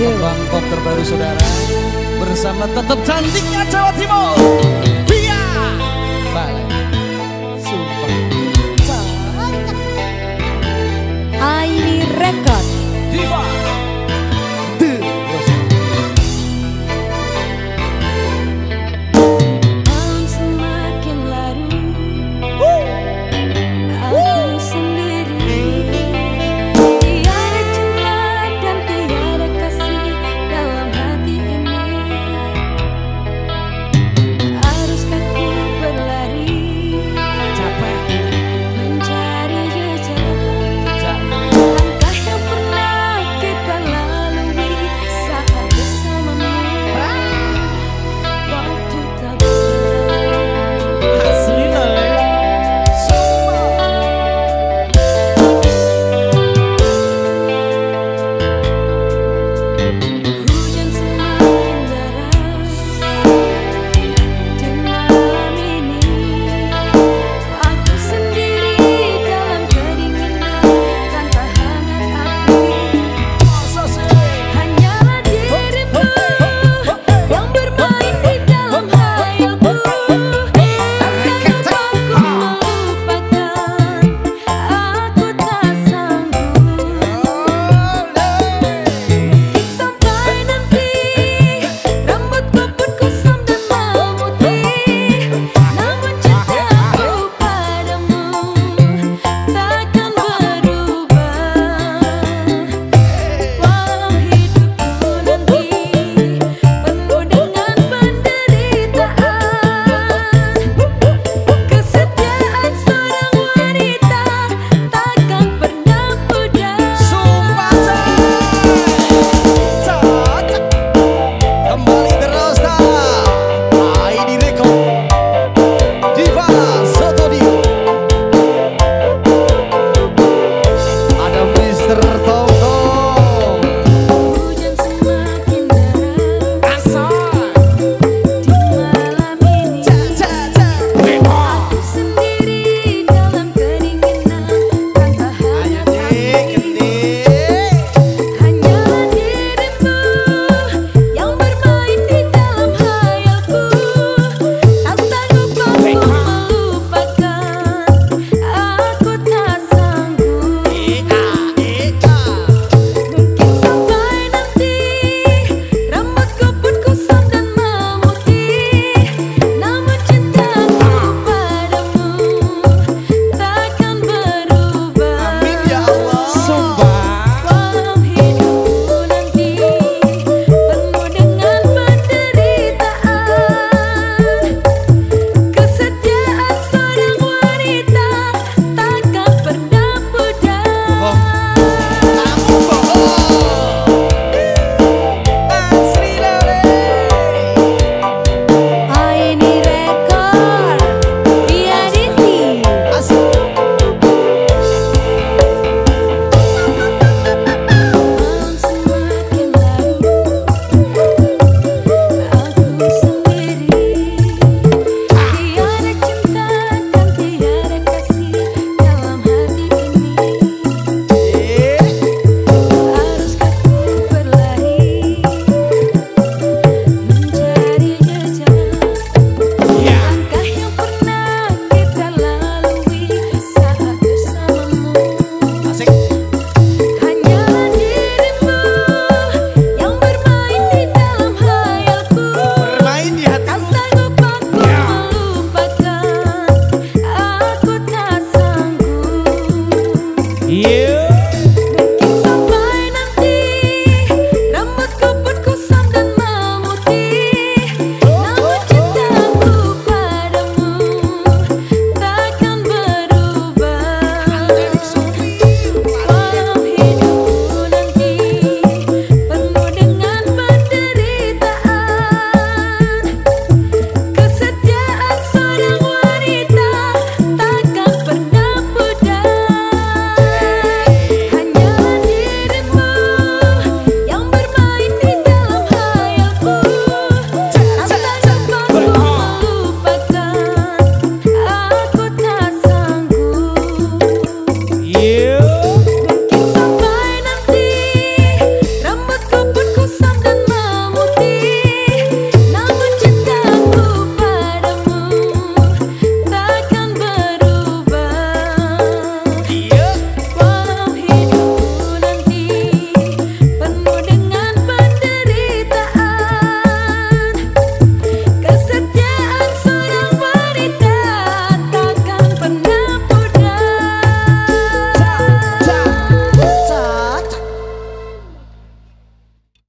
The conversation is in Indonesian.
Bang pop terbaru saudara. Bersama tetap cantiknya Jawa Timur tertawa